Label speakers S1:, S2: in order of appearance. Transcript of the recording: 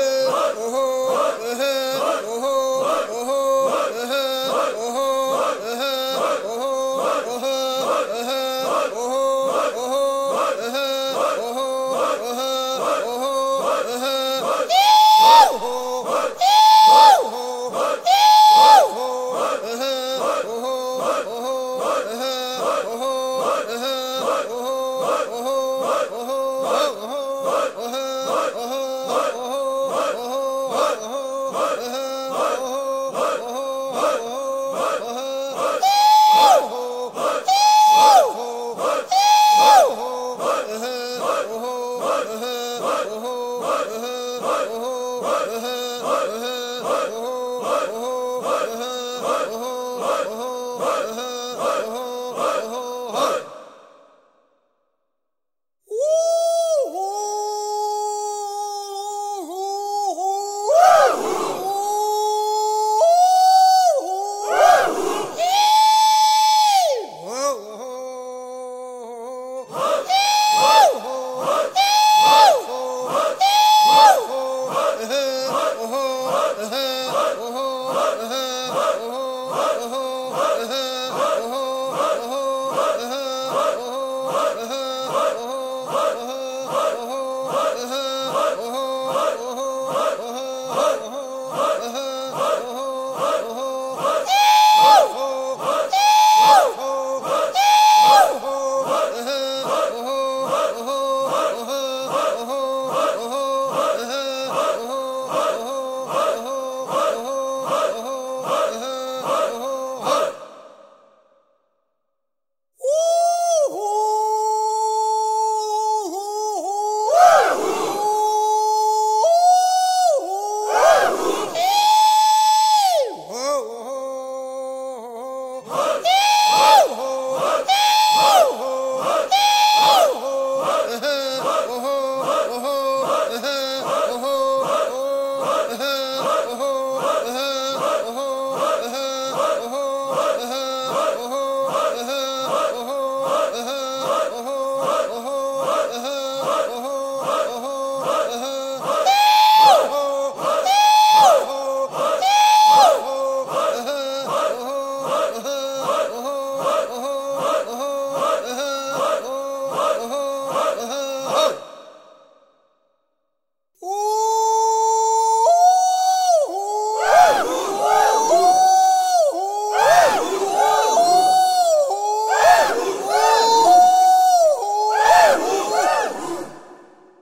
S1: oh, oh. Oh, Oh, oh, oh, Oh!